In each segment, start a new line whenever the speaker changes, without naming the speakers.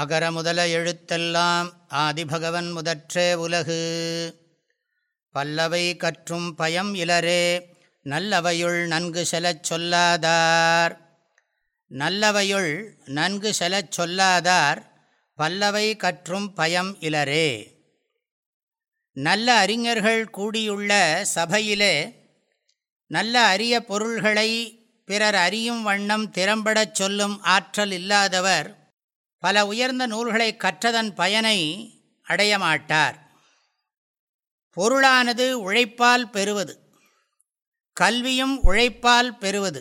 அகர முதல எழுத்தெல்லாம் ஆதிபகவன் முதற்றே உலகு பல்லவை கற்றும் பயம் இலரே நல்லவையுள் நன்கு செலச் சொல்லாதார் நல்லவையுள் நன்கு செலச் சொல்லாதார் பல்லவை கற்றும் பயம் இலரே நல்ல அறிஞர்கள் கூடியுள்ள சபையிலே நல்ல அரிய பொருள்களை பிறர் அறியும் வண்ணம் திறம்படச் சொல்லும் ஆற்றல் இல்லாதவர் பல உயர்ந்த நூல்களை கற்றதன் பயனை அடையமாட்டார் பொருளானது உழைப்பால் பெறுவது கல்வியும் உழைப்பால் பெறுவது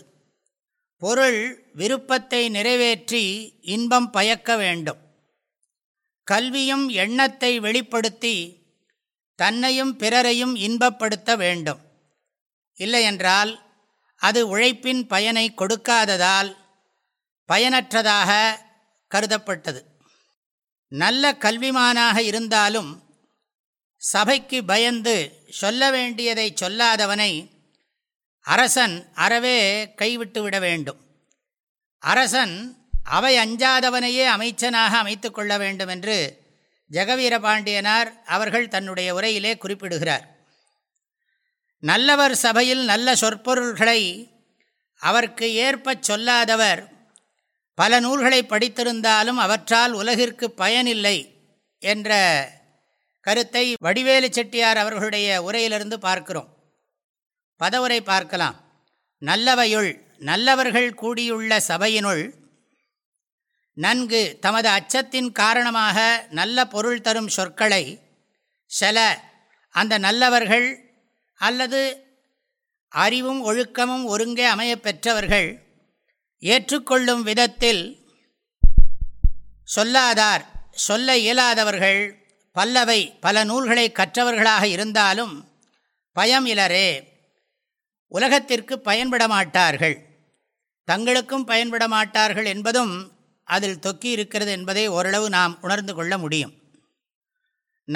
பொருள் விருப்பத்தை நிறைவேற்றி இன்பம் பயக்க வேண்டும் கல்வியும் எண்ணத்தை வெளிப்படுத்தி தன்னையும் பிறரையும் இன்பப்படுத்த வேண்டும் இல்லையென்றால் அது உழைப்பின் பயனை கொடுக்காததால் பயனற்றதாக கருதப்பட்டது நல்ல கல்விமானாக இருந்தாலும் சபைக்கு பயந்து சொல்ல வேண்டியதை சொல்லாதவனை அரசன் அறவே கைவிட்டு விட வேண்டும் அரசன் அவை அஞ்சாதவனையே அமைச்சனாக அமைத்து கொள்ள வேண்டும் என்று ஜெகவீரபாண்டியனார் அவர்கள் தன்னுடைய உரையிலே குறிப்பிடுகிறார் நல்லவர் சபையில் நல்ல சொற்பொருள்களை அவருக்கு ஏற்ப சொல்லாதவர் பல நூல்களை படித்திருந்தாலும் அவற்றால் உலகிற்கு பயனில்லை என்ற கருத்தை வடிவேலு செட்டியார் அவர்களுடைய உரையிலிருந்து பார்க்கிறோம் பதவுரை பார்க்கலாம் நல்லவையுள் நல்லவர்கள் கூடியுள்ள சபையினுள் நன்கு தமது அச்சத்தின் காரணமாக நல்ல பொருள் தரும் சொற்களை செல அந்த நல்லவர்கள் அல்லது அறிவும் ஒழுக்கமும் ஒருங்கே அமையப்பெற்றவர்கள் ஏற்றுக்கொள்ளும் விதத்தில் சொல்லாதார் சொல்ல இயலாதவர்கள் பல்லவை பல நூல்களை கற்றவர்களாக இருந்தாலும் பயம் இலரே உலகத்திற்கு பயன்பட மாட்டார்கள் தங்களுக்கும் பயன்பட மாட்டார்கள் என்பதும் அதில் தொக்கி இருக்கிறது என்பதை ஓரளவு நாம் உணர்ந்து கொள்ள முடியும்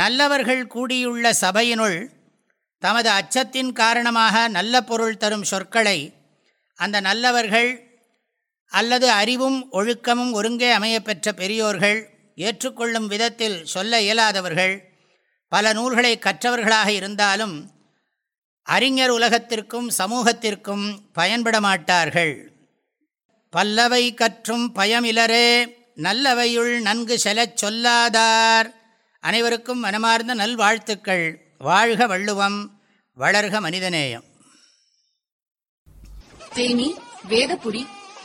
நல்லவர்கள் கூடியுள்ள சபையினுள் தமது அச்சத்தின் காரணமாக நல்ல பொருள் தரும் சொற்களை அந்த நல்லவர்கள் அல்லது அறிவும் ஒழுக்கமும் ஒருங்கே அமையப்பெற்ற பெரியோர்கள் ஏற்றுக்கொள்ளும் விதத்தில் சொல்ல இயலாதவர்கள் பல நூல்களை கற்றவர்களாக இருந்தாலும் அறிஞர் உலகத்திற்கும் சமூகத்திற்கும் பயன்பட மாட்டார்கள் பல்லவை கற்றும் பயமிலரே நல்லவையுள் நன்கு செலச் சொல்லாதார் அனைவருக்கும் மனமார்ந்த நல்வாழ்த்துக்கள் வாழ்க வள்ளுவம் வளர்க மனிதநேயம்
தேனி வேதபுரி